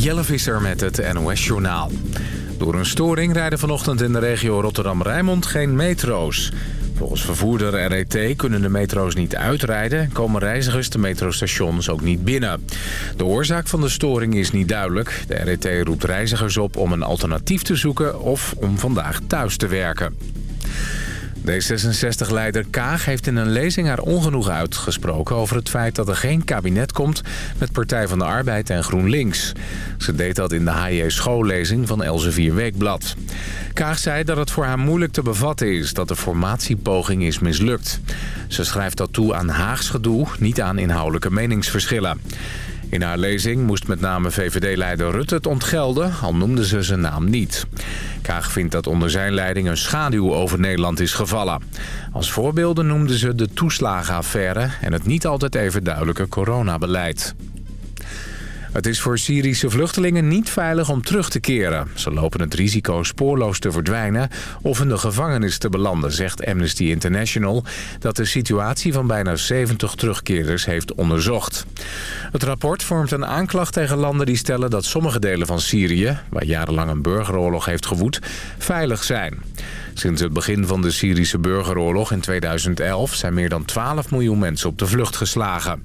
Jelle Visser met het NOS-journaal. Door een storing rijden vanochtend in de regio Rotterdam-Rijnmond geen metro's. Volgens vervoerder RET kunnen de metro's niet uitrijden... en komen reizigers de metrostations ook niet binnen. De oorzaak van de storing is niet duidelijk. De RET roept reizigers op om een alternatief te zoeken... of om vandaag thuis te werken. D66-leider Kaag heeft in een lezing haar ongenoegen uitgesproken... over het feit dat er geen kabinet komt met Partij van de Arbeid en GroenLinks. Ze deed dat in de HJ schoollezing van Elsevier Weekblad. Kaag zei dat het voor haar moeilijk te bevatten is dat de formatiepoging is mislukt. Ze schrijft dat toe aan Haags gedoe, niet aan inhoudelijke meningsverschillen. In haar lezing moest met name VVD-leider Rutte het ontgelden, al noemde ze zijn naam niet. Kaag vindt dat onder zijn leiding een schaduw over Nederland is gevallen. Als voorbeelden noemde ze de toeslagenaffaire en het niet altijd even duidelijke coronabeleid. Het is voor Syrische vluchtelingen niet veilig om terug te keren. Ze lopen het risico spoorloos te verdwijnen of in de gevangenis te belanden, zegt Amnesty International... dat de situatie van bijna 70 terugkeerders heeft onderzocht. Het rapport vormt een aanklacht tegen landen die stellen dat sommige delen van Syrië... waar jarenlang een burgeroorlog heeft gewoed, veilig zijn. Sinds het begin van de Syrische burgeroorlog in 2011 zijn meer dan 12 miljoen mensen op de vlucht geslagen.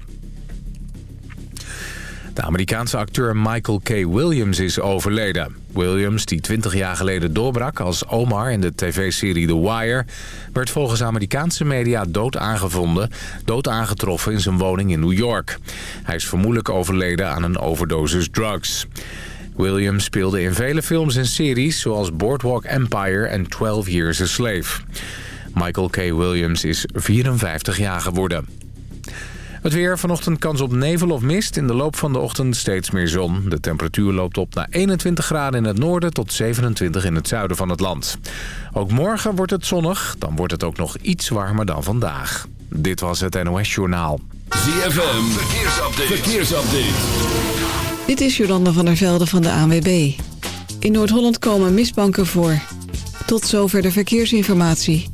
De Amerikaanse acteur Michael K. Williams is overleden. Williams, die 20 jaar geleden doorbrak als Omar in de tv-serie The Wire... werd volgens Amerikaanse media dood aangevonden, dood aangetroffen in zijn woning in New York. Hij is vermoedelijk overleden aan een overdosis drugs. Williams speelde in vele films en series zoals Boardwalk Empire en 12 Years a Slave. Michael K. Williams is 54 jaar geworden. Het weer, vanochtend kans op nevel of mist. In de loop van de ochtend steeds meer zon. De temperatuur loopt op naar 21 graden in het noorden tot 27 in het zuiden van het land. Ook morgen wordt het zonnig. Dan wordt het ook nog iets warmer dan vandaag. Dit was het NOS Journaal. ZFM, verkeersupdate. verkeersupdate. Dit is Jolanda van der Velde van de ANWB. In Noord-Holland komen mistbanken voor. Tot zover de verkeersinformatie.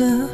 answer.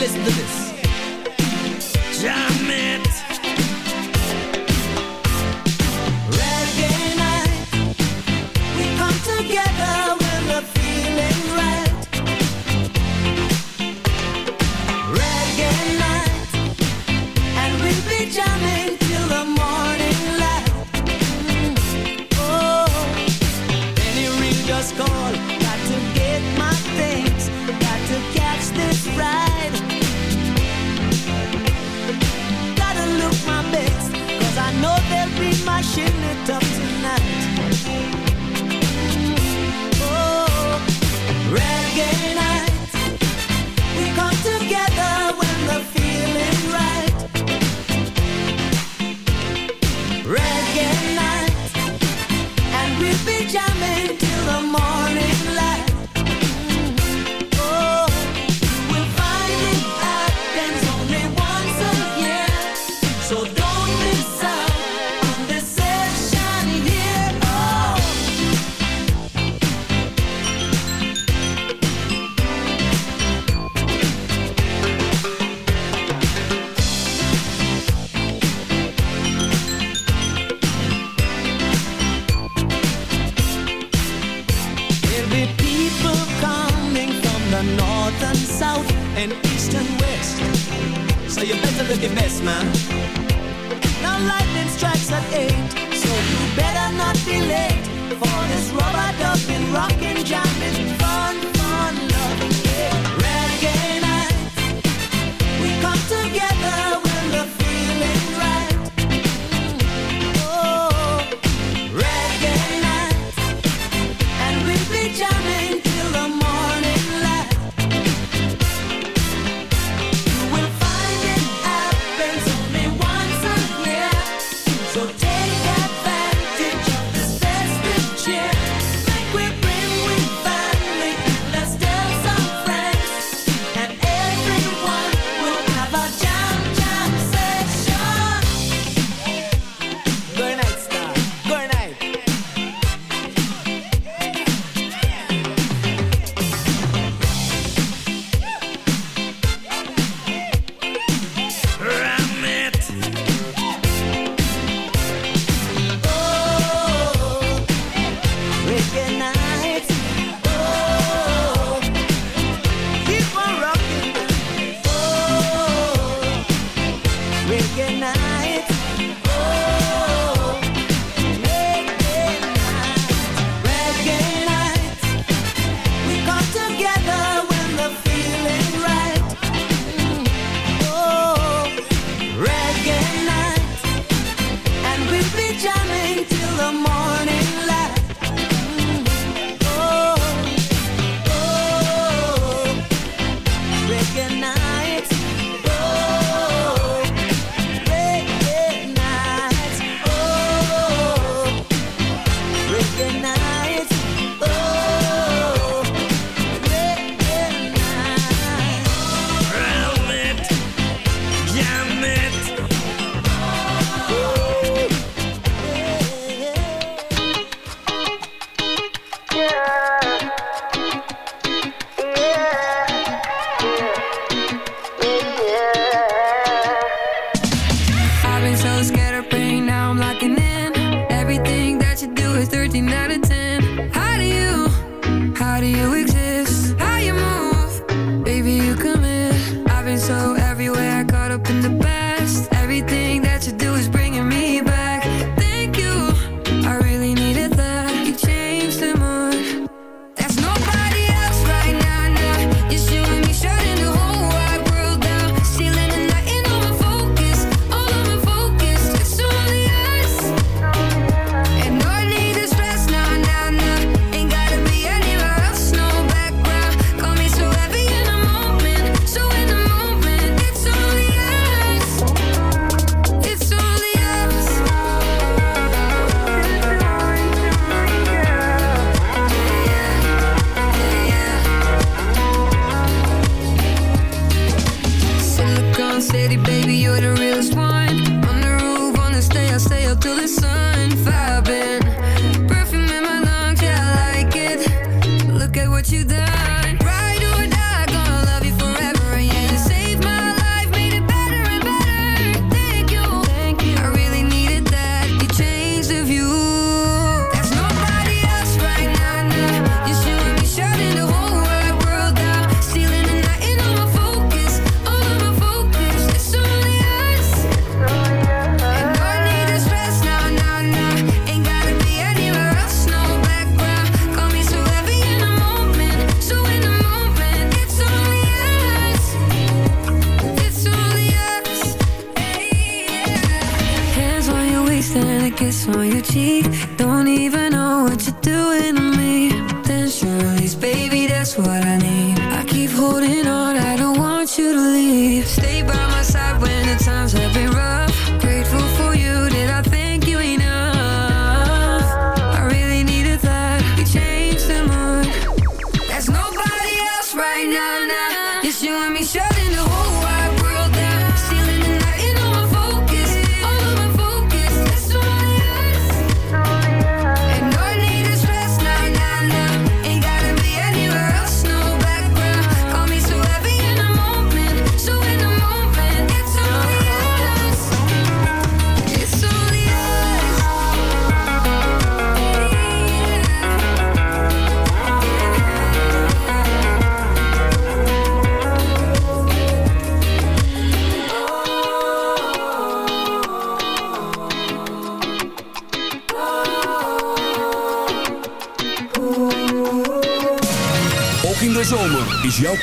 listen to this. policeman. Now lightning strikes at eight, so you better not be late for this rubber duck in rock.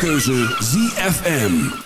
Keuze ZFM.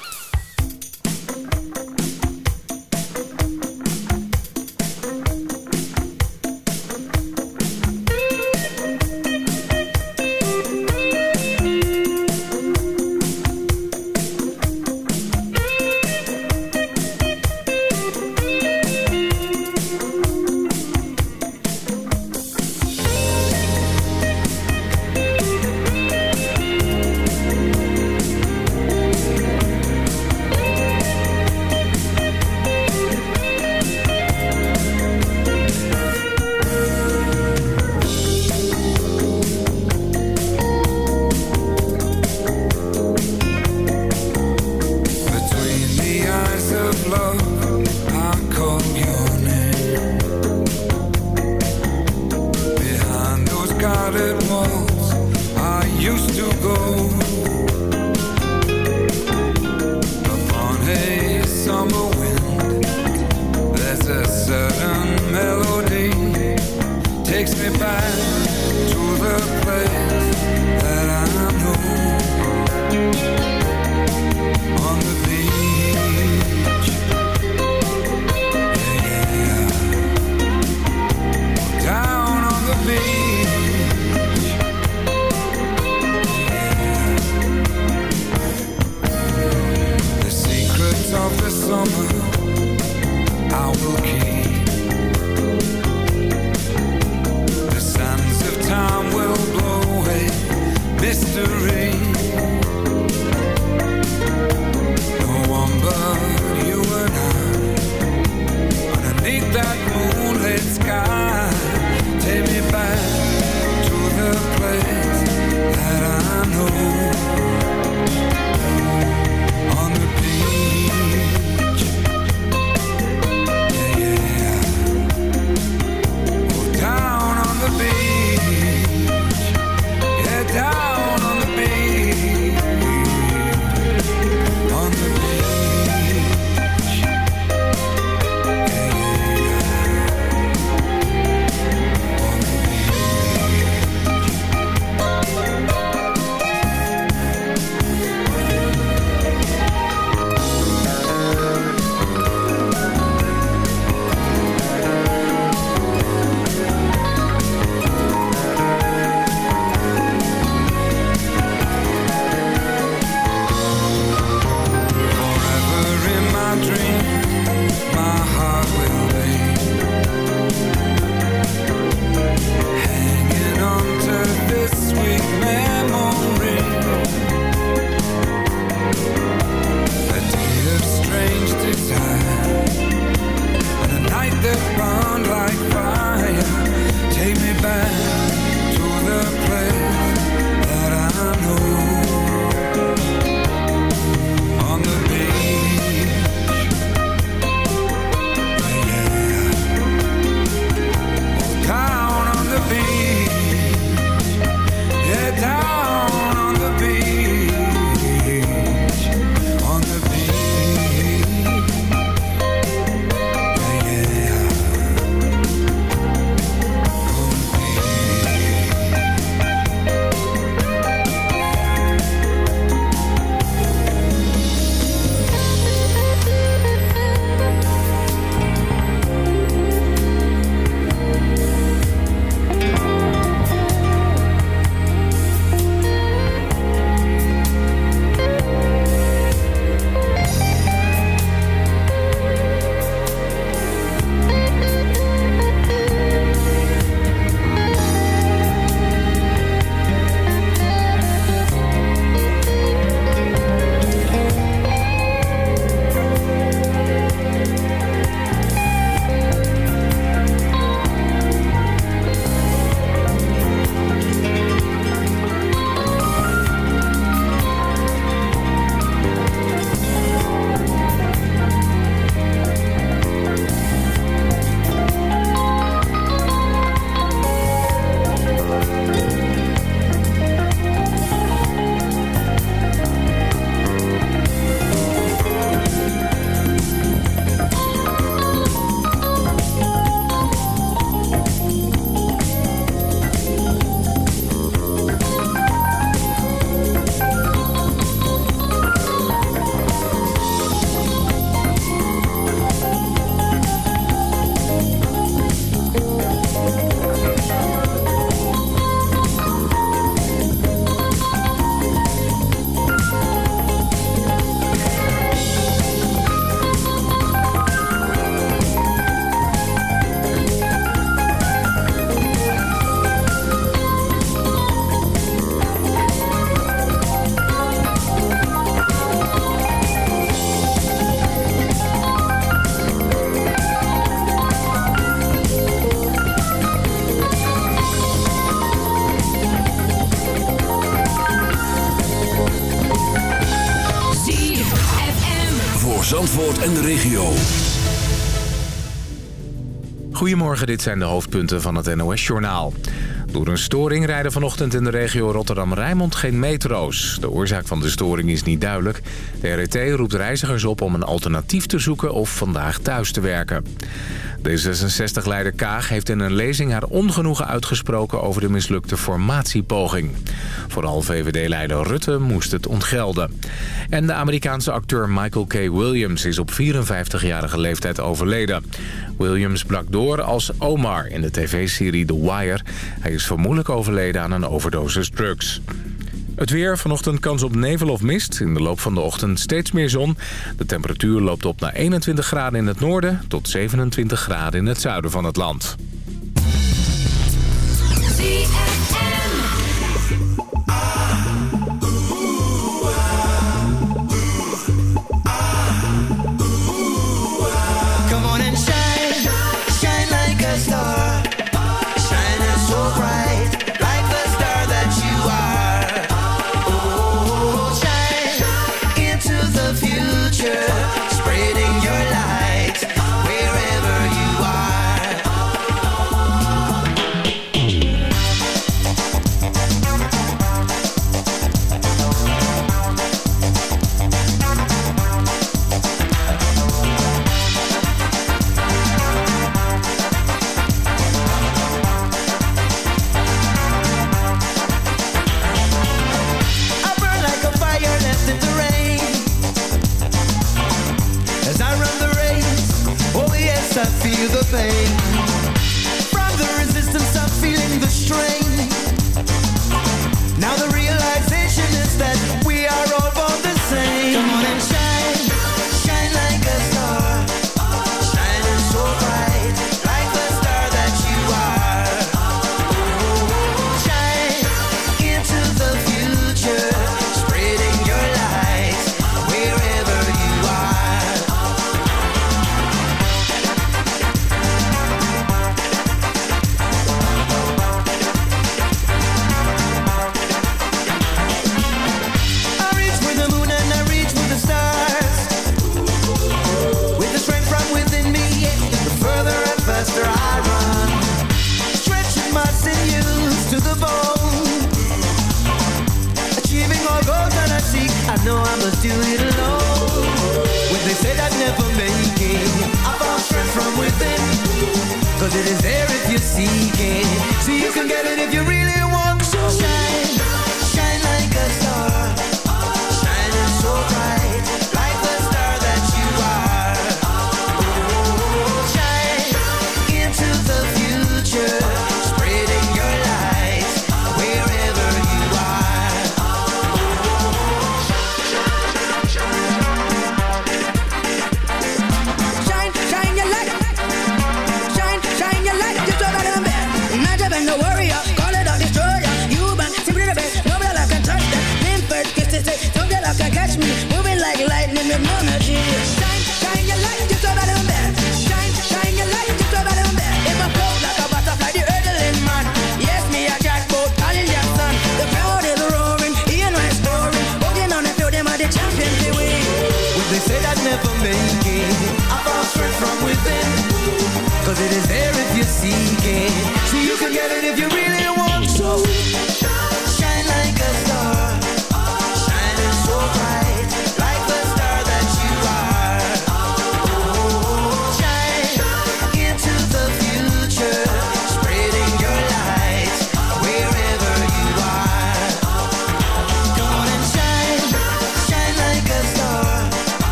de regio. Goedemorgen, dit zijn de hoofdpunten van het NOS-journaal. Door een storing rijden vanochtend in de regio Rotterdam-Rijnmond geen metro's. De oorzaak van de storing is niet duidelijk. De RET roept reizigers op om een alternatief te zoeken of vandaag thuis te werken. D66-leider Kaag heeft in een lezing haar ongenoegen uitgesproken over de mislukte formatiepoging. Vooral VVD-leider Rutte moest het ontgelden. En de Amerikaanse acteur Michael K. Williams is op 54-jarige leeftijd overleden. Williams brak door als Omar in de tv-serie The Wire. Hij is vermoedelijk overleden aan een overdosis drugs. Het weer, vanochtend kans op nevel of mist. In de loop van de ochtend steeds meer zon. De temperatuur loopt op naar 21 graden in het noorden... tot 27 graden in het zuiden van het land.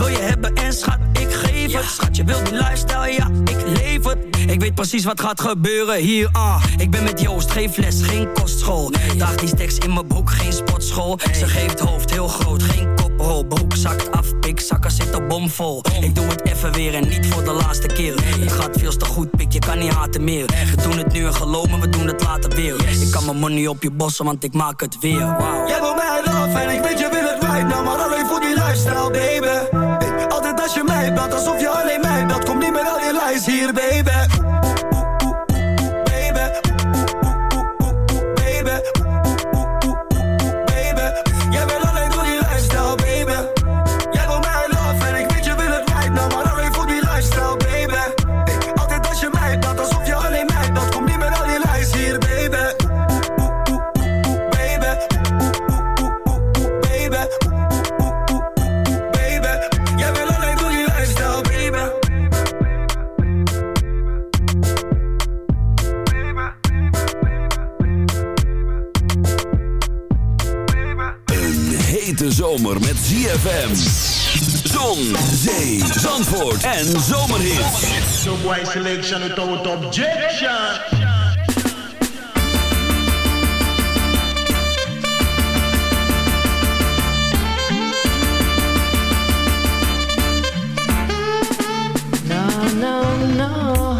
wil je hebben en schat, ik geef het. Schat, je wilt die lifestyle, ja, ik leef het. Ik weet precies wat gaat gebeuren hier, ah. Ik ben met Joost, geen fles, geen kostschool. Daag die stacks in mijn broek, geen sportschool. Ze geeft hoofd heel groot, geen koprol. Broek zakt af, pikzakken zitten bomvol. Ik doe het even weer en niet voor de laatste keer. Het gaat veel te goed, pik, je kan niet haten meer. We doen het nu en geloven we doen het later weer. Ik kan mijn money op je bossen, want ik maak het weer, wow. Jij wil mij af en ik weet je wil het right now, maar alleen voor die lifestyle, baby mij belt, alsof je alleen mij belt. Kom niet meer al je lijst hier, baby. zomer met ZFM. Zon, zee, zandvoort en zomerhit. Subway selection without objection. No, no, no.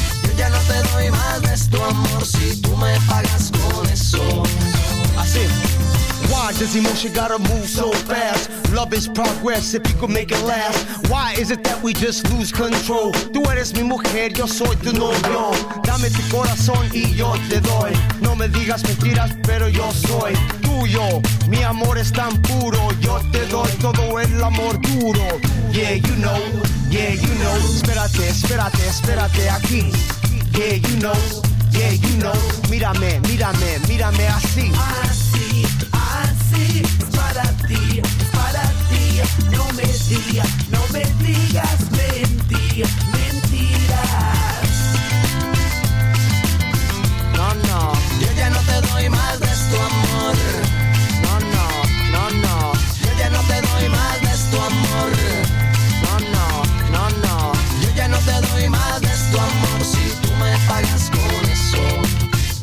Ya no te doy más de tu amor si tú me pagas con eso. Así. Why does emotion gotta move so fast? Love is progress if you could make it last. Why is it that we just lose control? Tú eres mi mujer, yo soy tu novio. Dame tu corazón y yo te doy. No me digas mentiras, pero yo soy tuyo. Mi amor es tan puro, yo te doy todo el amor duro. Yeah, you know, yeah, you know. Espérate, espérate, espérate aquí. Yeah, you know, yeah, you know. Mírame, mírame, mírame así. Así, así, es para ti, es para ti. No me digas, no me digas mentir, mentiras. No, no, yo ya no te doy más de tu amor.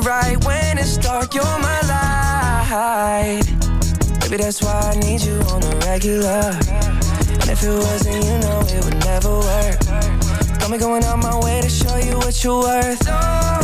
Right when it's dark. You're my light. Baby, that's why I need you on the regular. And if it wasn't, you know it would never work. Got me going out my way to show you what you're worth. Don't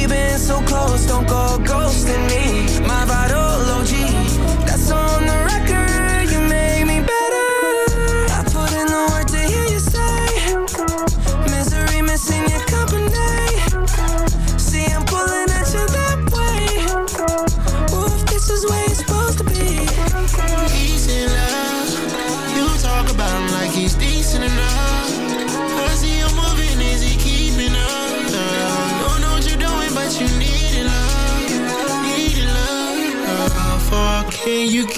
We've been so close, don't go ghosting me. My vital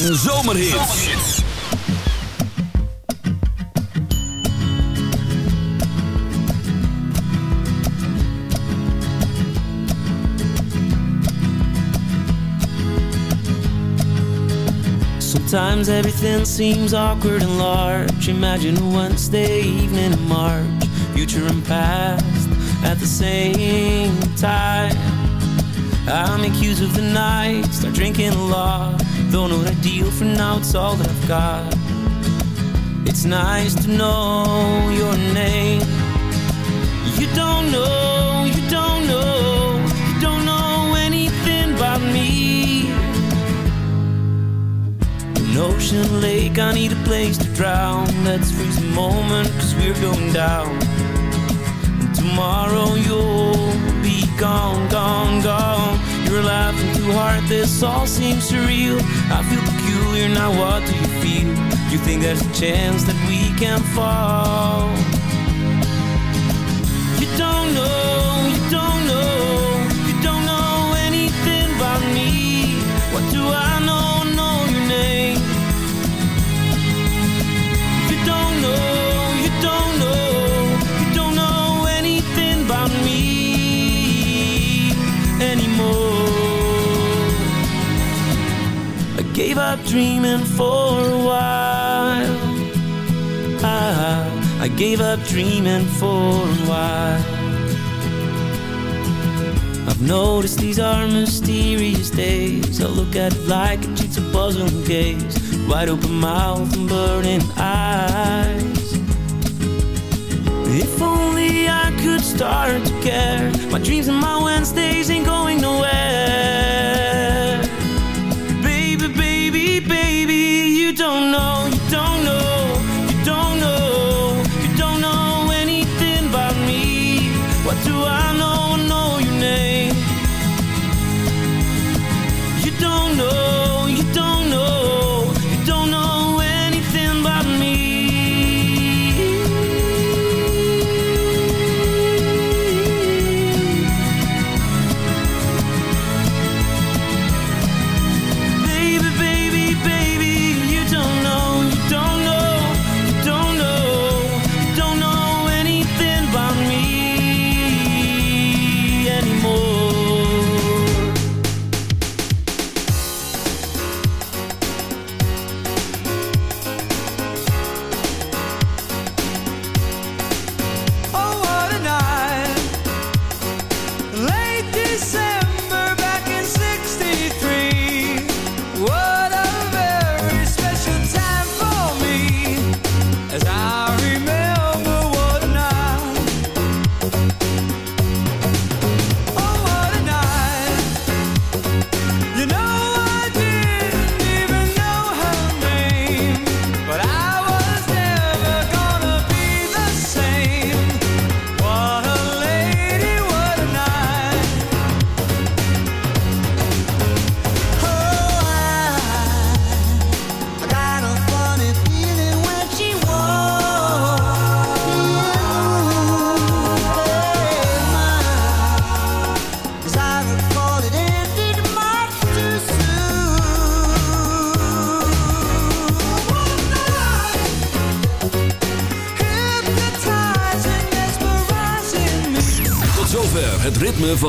en. Sometimes everything seems awkward and large. Imagine a Wednesday evening in March, future and past at the same time. I'm accused of the night, start drinking a lot Though not ideal for now, it's all that I've got. It's nice to know your name. You don't know, you don't know, you don't know anything about me. An ocean lake, I need a place to drown. Let's freeze the moment, cause we're going down. And tomorrow you'll be gone, gone, gone. You're laughing too hard, this all seems surreal. I feel peculiar, now what do you feel? You think there's a chance that we can fall? You don't know, you don't know, you don't know anything about me. What do I gave up dreaming for a while. I, I gave up dreaming for a while. I've noticed these are mysterious days. I look at it like a jigsaw puzzle gaze. Wide open mouth and burning eyes. If only I could start to care. My dreams and my Wednesdays ain't going nowhere.